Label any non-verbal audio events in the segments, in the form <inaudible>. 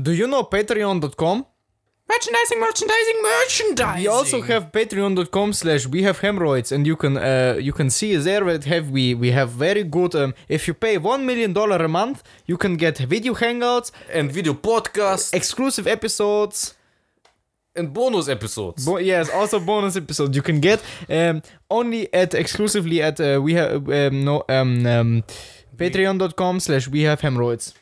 Do you know patreon.com? Merchandising, merchandising, merchandising. We also have patreon.com slash we have hemorrhoids and you can uh, you can see there that have we we have very good um, if you pay one million dollar a month you can get video hangouts and video podcasts exclusive episodes and bonus episodes. Bo- yes also bonus episodes you can get um, only at exclusively at uh, we have um, no um, um patreon.com slash we have hemorrhoids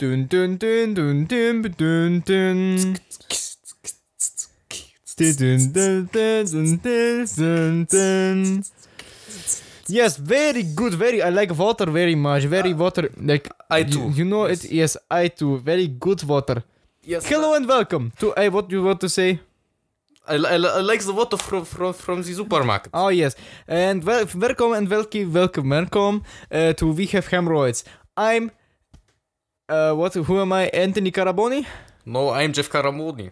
dun dun dun dun dun dun dun Dun, dun, dun. Yes, very good. Very. I like water very much. Very water. Like I you- too. You, know it. Yes, I too. Very good water. yes. Hello and welcome to. I what you want to say? I, I, I like the water from from from the supermarket. Oh yes, and wel- welcome and welcome, welcome, welcome uh, to We Have Hemorrhoids. I'm. Uh, what? Who am I? Anthony Caraboni. No, I'm Jeff Caraboni.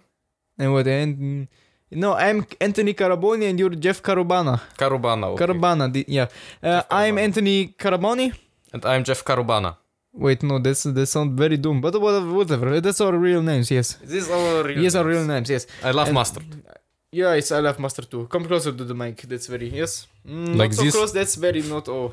And what? And no, I'm Anthony Caraboni, and you're Jeff Carubana. Carubana. Okay. Carabana, the- yeah. Uh, I'm Anthony Caraboni. and I'm Jeff Carubana. Wait, no, that's that sounds very dumb. But whatever. That's our real names. Yes, These are real. yes, our real names. Yes. I love And- mustard. Yeah, it's I love master too. Come closer to the mic. That's very yes. Mm, Like not so this? close. That's very not. Oh.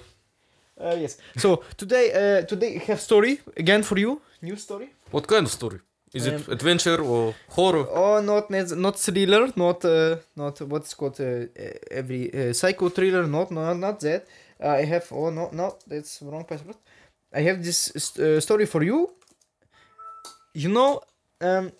Uh, yes. So today, uh, today I have story again for you. New story. What kind of story? Is it Um, adventure or horror? Oh, not not thriller. Not uh, not what's called uh, uh, every uh, psycho thriller. Not no not that. Uh, I have oh no no that's wrong password. I have this uh, story for you. You know, um,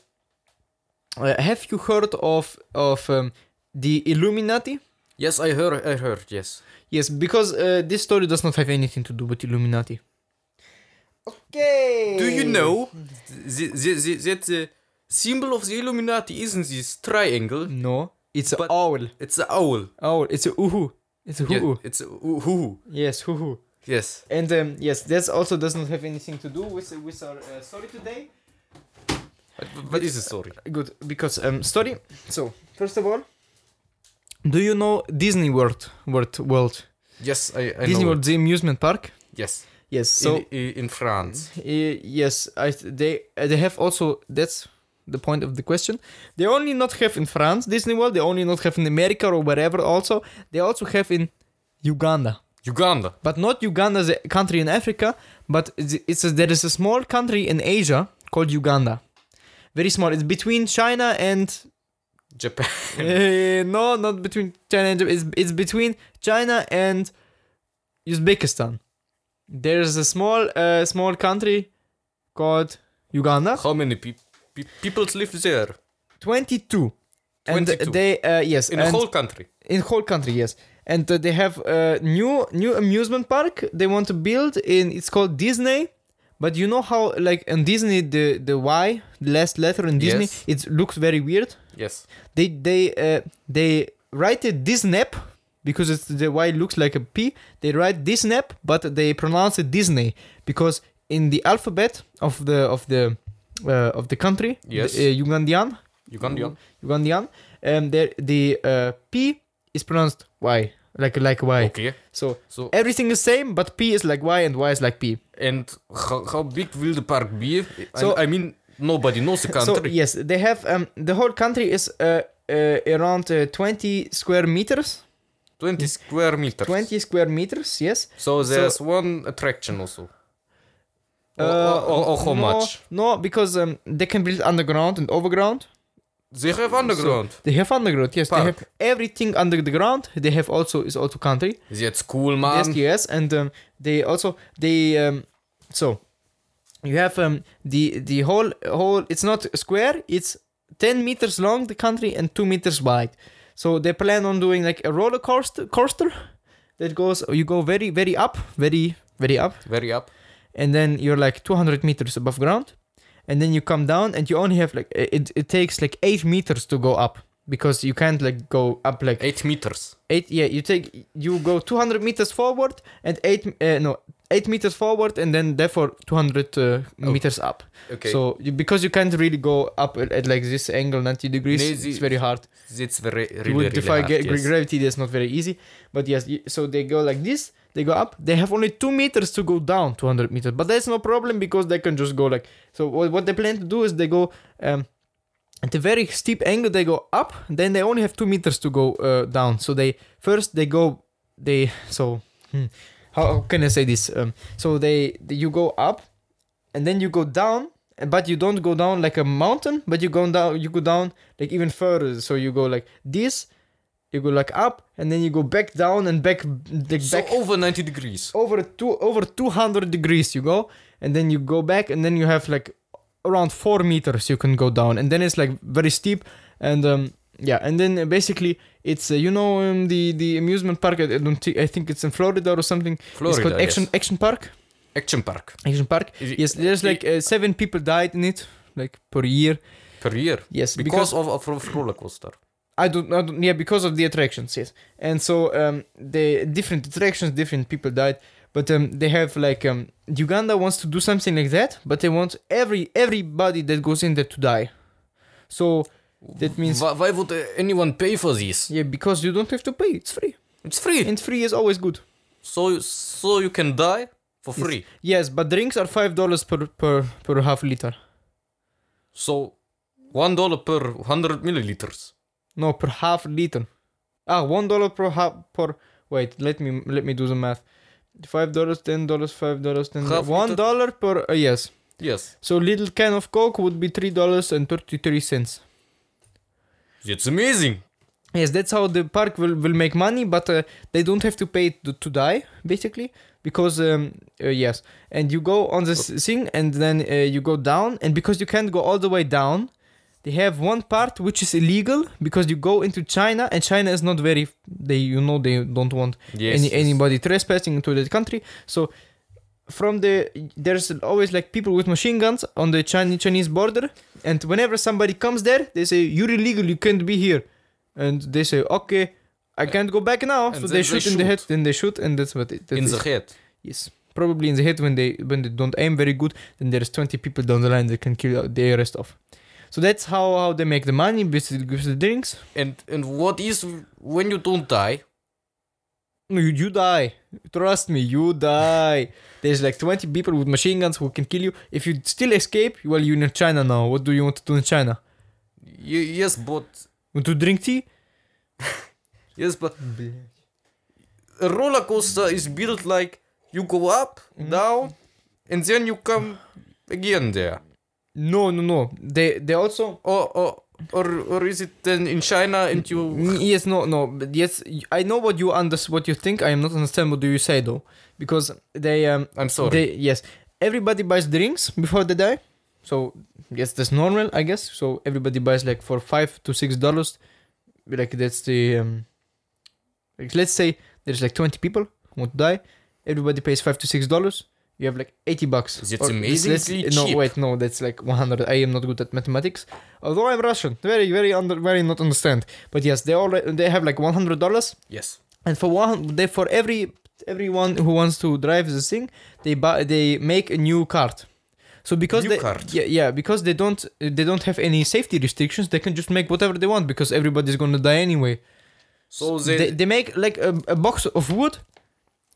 have you heard of of um, the Illuminati? Yes, I heard. I heard. Yes. Yes, because uh, this story does not have anything to do with Illuminati. Okay. Do you know the, the, the, that the symbol of the Illuminati isn't this triangle? No, it's an owl. It's an owl. Owl. It's a uhu. It's a Yeah, it's a hoo. Yes, hoo. Yes. And um, yes, that also does not have anything to do with with our uh, story today. But, what is the story? Good, because um, story. So first of all, do you know Disney World? World World. Yes, I, I Disney know. World, the amusement park. Yes. Yes. So in, in, in France. uh, yes, I they uh, they have also that's the point of the question. They only not have in France Disney World. They only not have in America or wherever. Also, they also have in Uganda. Uganda. but not Uganda, the country in Africa, but it's, it's a, there is a small country in Asia called Uganda. Very small. It's between China and Japan. Eh, no, not between China and Japan. It's, it's between China and Uzbekistan. There's a small uh, small country called Uganda. How many peop pe- people live there? 22. 22. And 22. they uh, yes, In the whole country. in whole country yes and uh, they have a new new amusement park they want to build in it's called disney but you know how like in disney the the y the last letter in disney Yes. it looks very weird Yes. they they uh, they write it disney because it's the y looks like a p they write disney but they pronounce it disney because in the alphabet of the of the uh, of the country Yes. the, uh, ugandan Ugandan. Ugandan. Um, the the uh, P is pronounced Y, like like Y. Okay. So So everything is same, but P is like Y and Y is like P. and how, how big will the park be? So- I, I mean, nobody knows the country. So yes, they have um the whole country is uh, uh around uh, 20 square meters. 20 square meters. 20 square meters, yes. So there's one attraction also. Or, Uh, or, or how no, much? No, because um they can build underground and overground. They have underground. They have underground, yes. They have everything under the ground. They have also is also country. That's cool, man. Yes, yes, and um, they also they um, so you have um the the whole whole it's not square it's 10 meters long the country and 2 meters wide so they plan on doing like a roller coaster coaster that goes you go very very up very very up Very up. and then you're like 200 meters above ground and then you come down and you only have like it, it takes like 8 meters to go up because you can't like go up like 8 meters. eight yeah you take you go 200 meters forward and eight uh, no eight meters forward and then therefore 200 uh, meters up. Okay. So you, because you can't really go up at, at like this angle 90 degrees, Nee, it's very hard. it's very really, you would really defy hard, yes. gravity. That's not very easy. But yes, so they go like this. They go up. They have only two meters to go down 200 meters, but that's no problem because they can just go like. So what, what they plan to do is they go um, at a very steep angle. They go up. Then they only have two meters to go uh, down. So they first they go they so hmm, how, can I say this? Um, so they, you go up, and then you go down. But you don't go down like a mountain, but you go down. You go down like even further. So you go like this, you go like up and then you go back down and back like So back over 90 degrees. over two over 200 degrees you go and then you go back and then you have like around 4 meters you can go down and then it's like very steep and um yeah and then uh, basically it's uh, you know um, the the amusement park I, don't thi- I think it's in Florida or something Florida, it's called Action yes. Action Park Action Park. Action Park it- yes there's like uh, 7 people died in it like per year Per year. yes Because, of, of, of roller coaster. I don't, I don't, yeah, because of the attractions, yes. And so um, the different attractions, different people died, but um, they have like um, Uganda wants to do something like that, but they want every everybody that goes in there to die. So that means Why, why would anyone pay for this? yeah, because you don't have to pay, it's free, It's free. and free is always good. So so you can die for free. Yes, but drinks are five dollars per per per half liter. So one dollar per hundred milliliters. No, per half liter. Ah, one dollar per half per. Wait, let me let me do the math. Five dollars, ten dollars, five dollars, ten. Half One liter? dollar per. Uh, yes. Yes. So little can of Coke would be three dollars and thirty three cents. It's amazing. Yes, that's how the park will, will make money, but uh, they don't have to pay to, to die basically because um, uh, yes, and you go on this thing and then uh, you go down, and because you can't go all the way down, they have one part which is illegal because you go into China and China is not very they you know they don't want Yes. any yes. anybody trespassing into the country. So from the there's always like people with machine guns on the Chinese Chinese border, and whenever somebody comes there, they say you're illegal, you can't be here, and they say okay. I uh, can't go back now, And so they they shoot in the head. Then they shoot, and that's what it. That's in it. the head. yes, probably in the head when they when they don't aim very good. Then there's 20 people down the line that can kill uh, the rest of. So that's how how they make the money with the drinks. And and what is when you don't die? You, you die. Trust me, you die. There's like 20 people with machine guns who can kill you. If you still escape, well, you're in China now. What do you want to do in China? Y- yes, but Want to drink tea? <laughs> yes, but a roller coaster is built like you go up, Mm-hmm. down, and then you come again there. No, no, no. They they also. Or or or, or is it then in China and you Yes, no, no. But yes, I know what you under what you think. I am not understand what do you say though, because they um I'm sorry. they yes everybody buys drinks before they die. So yes, that's normal, I guess. So everybody buys like for five to six dollars. Like that's the um. Like let's say there's like twenty people who want to die. Everybody pays five to six dollars. You have like eighty bucks. That's oh, let's- amazingly No, cheap. wait, no, that's like one hundred. I am not good at mathematics. Although I'm Russian, very, very under, very not understand. But yes, they all they have like one hundred dollars, yes. and for one, they for every everyone who wants to drive the thing, they buy they make a new card. So because New they, card? yeah, yeah, because they don't they don't have any safety restrictions, they can just make whatever they want because everybody's gonna die anyway. So They, they, they make like a, a box of wood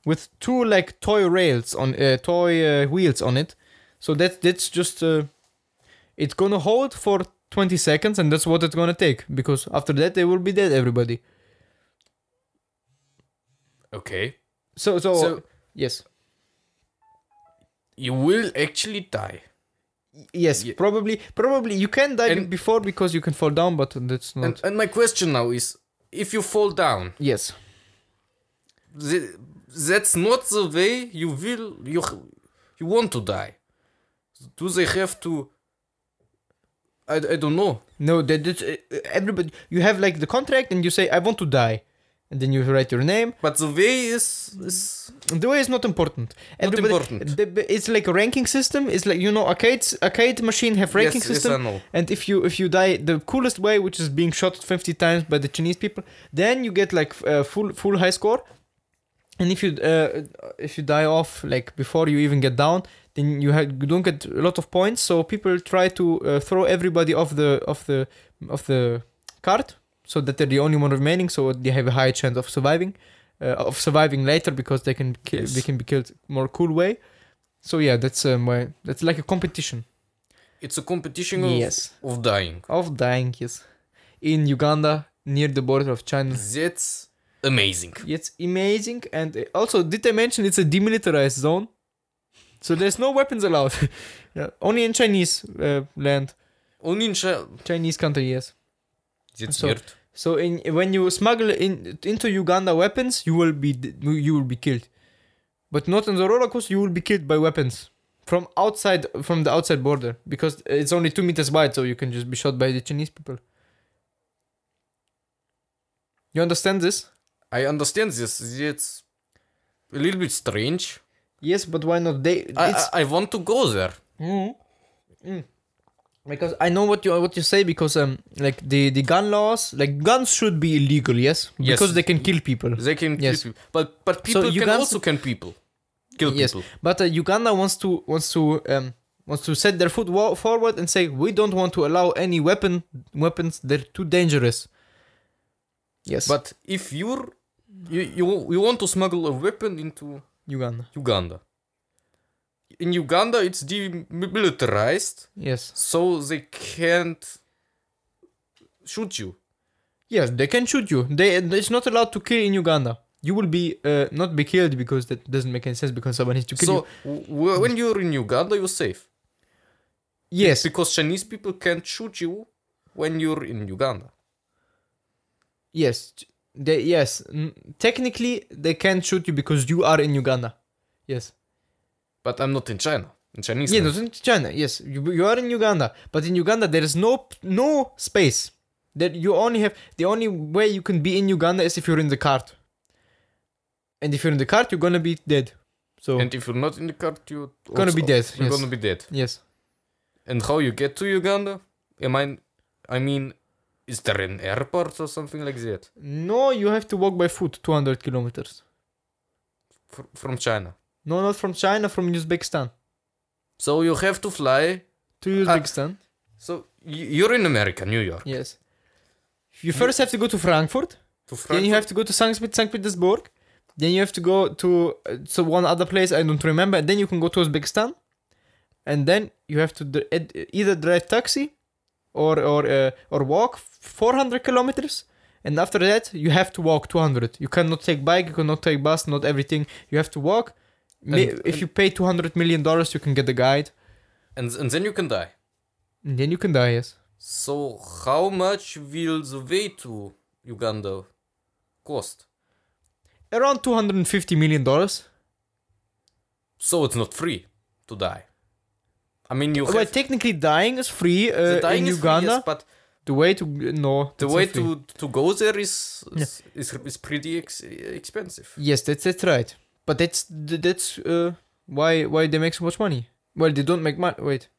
with two like toy rails on uh, toy uh, wheels on it. So that that's just uh, it's gonna hold for 20 seconds and that's what it's gonna take because after that they will be dead everybody. okay. So so, So yes. you will actually die. Yes, Ye- probably probably you can die And- before because you can fall down but that's not And, and my question now is if you fall down, Yes. th- that's not the way you will you you want to die. Do they have to I, I don't know. No, that that's, uh, everybody you have like the contract and you say I want to die. And then you write your name But the way is is The way is not important. Not important. the- it's like a ranking system. It's like you know, arcades, arcade machine have ranking yes, yes, system. Know. and if you if you die the coolest way, which is being shot 50 times by the Chinese people, then you get like uh, full full high score. And if you uh, if you die off like before you even get down, then you have you don't get a lot of points. So people try to uh, throw everybody off the off the of the cart, so that they're the only one remaining. So they have a high chance of surviving, uh, of surviving later because they can ki- Yes. they can be killed more cool way. So yeah, that's um, why that's like a competition. It's a competition of, Yes. of dying. Of dying, yes. In Uganda, near the border of China. That's amazing. It's amazing, and uh, also did I mention it's a demilitarized zone, so there's no weapons allowed. <laughs> yeah, only in Chinese uh, land, Only in China. Chinese country, yes. That's So- weird. So in when you smuggle in into Uganda weapons, you will be you will be killed, but not on the roller coaster. You will be killed by weapons from outside from the outside border because it's only two meters wide, so you can just be shot by the Chinese people. You understand this? I understand this. It's a little bit strange. Yes, but why not? They I, I, I want to go there. Mm. Mm. Because I know what you what you say because um like the the gun laws like guns should be illegal yes, Yes. because they can kill people They can kill Yes. people. But, but people can Uganda- also can people. Kill yes people. but uh, Uganda wants to wants to um wants to set their foot wa- forward and say we don't want to allow any weapon weapons they're too dangerous yes But if you're you, you you want to smuggle a weapon into Uganda. Uganda. In Uganda, it's demilitarized, yes. so they can't shoot you. yes they can shoot you. They it's not allowed to kill in Uganda. You will be uh, not be killed because that doesn't make any sense because someone needs to kill you. So w- when you're in Uganda, you're safe. Yes. Because Chinese people can't shoot you when you're in Uganda. Yes, they yes. Technically, they can't shoot you because you are in Uganda. Yes. But I'm not in China. In Chinese. Yeah, not in China. Yes, you, you are in Uganda, but in Uganda there is no no space. That you only have the only way you can be in Uganda is if you're in the cart. And if you're in the cart, you're gonna be dead. So And if you're not in the cart, you're Gonna be dead, You're yes. gonna be dead. yes, And how you get to Uganda? Am I? I mean, is there an airport or something like that no, you have to walk by foot 200 kilometers. Fr- from China? No, not from China, from Uzbekistan So you have to fly. to Uzbekistan. So you're in America, New York. yes. You first have to go to Frankfurt. To Frankfurt. Then you have to go to St. Petersburg. Then you have to go to uh, so one other place I don't remember. And then you can go to Uzbekistan. And then you have to d- either drive taxi or or uh, or walk 400 kilometers. And after that, you have to walk 200. You cannot take bike. You cannot take bus. Not everything. You have to walk. And- if you pay 200 million dollars, you can get a guide. and and then you can die. And then you can die. Yes. So how much will the way to Uganda cost? Around 250 million dollars. So it's not free to die. I mean, you Well, have technically, dying is free uh, the dying in is free, Uganda. yes, but The way to no. the way to to go there is is, is, is pretty ex- expensive. yes, that's that's right. But that's that's uh, why why they make so much money. Well, they don't make money. Wait,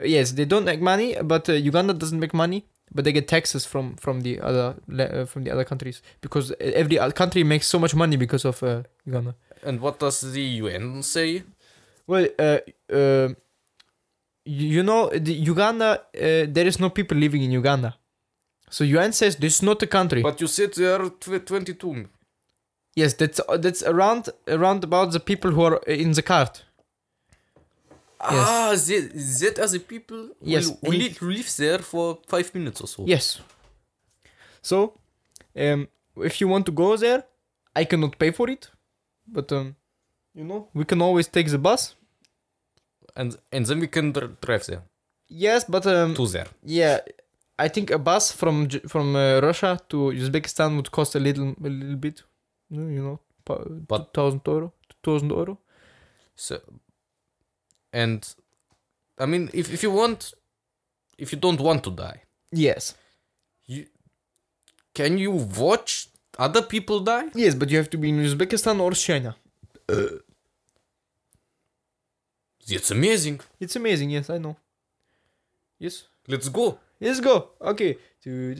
Uh, yes, they don't make money, but uh, Uganda doesn't make money. But they get taxes from from the other uh, from the other countries because every other country makes so much money because of uh, Uganda. And what does the UN say? Well, uh, uh, you know, the Uganda, uh, there is no people living in Uganda. So UN says this is not a country. But you said there are tw- 22. Yes, that's uh, that's around around about the people who are in the cart. Ah, that, that are the people who, Yes, who, and- li- who live there for five minutes or so. Yes. So, um, if you want to go there, I cannot pay for it, but um, you know, we can always take the bus. And and then we can dr- drive there Yes, but um, to there. yeah, I think a bus from from uh, Russia to Uzbekistan would cost a little a little bit, you know, But- thousand euro, thousand euro. So, and I mean, if, if you want, if you don't want to die, Yes. you can you watch other people die? Yes, but you have to be in Uzbekistan or China. It's amazing. It's amazing. Yes, I know. Yes. Let's go. Let's go. Okay. Do.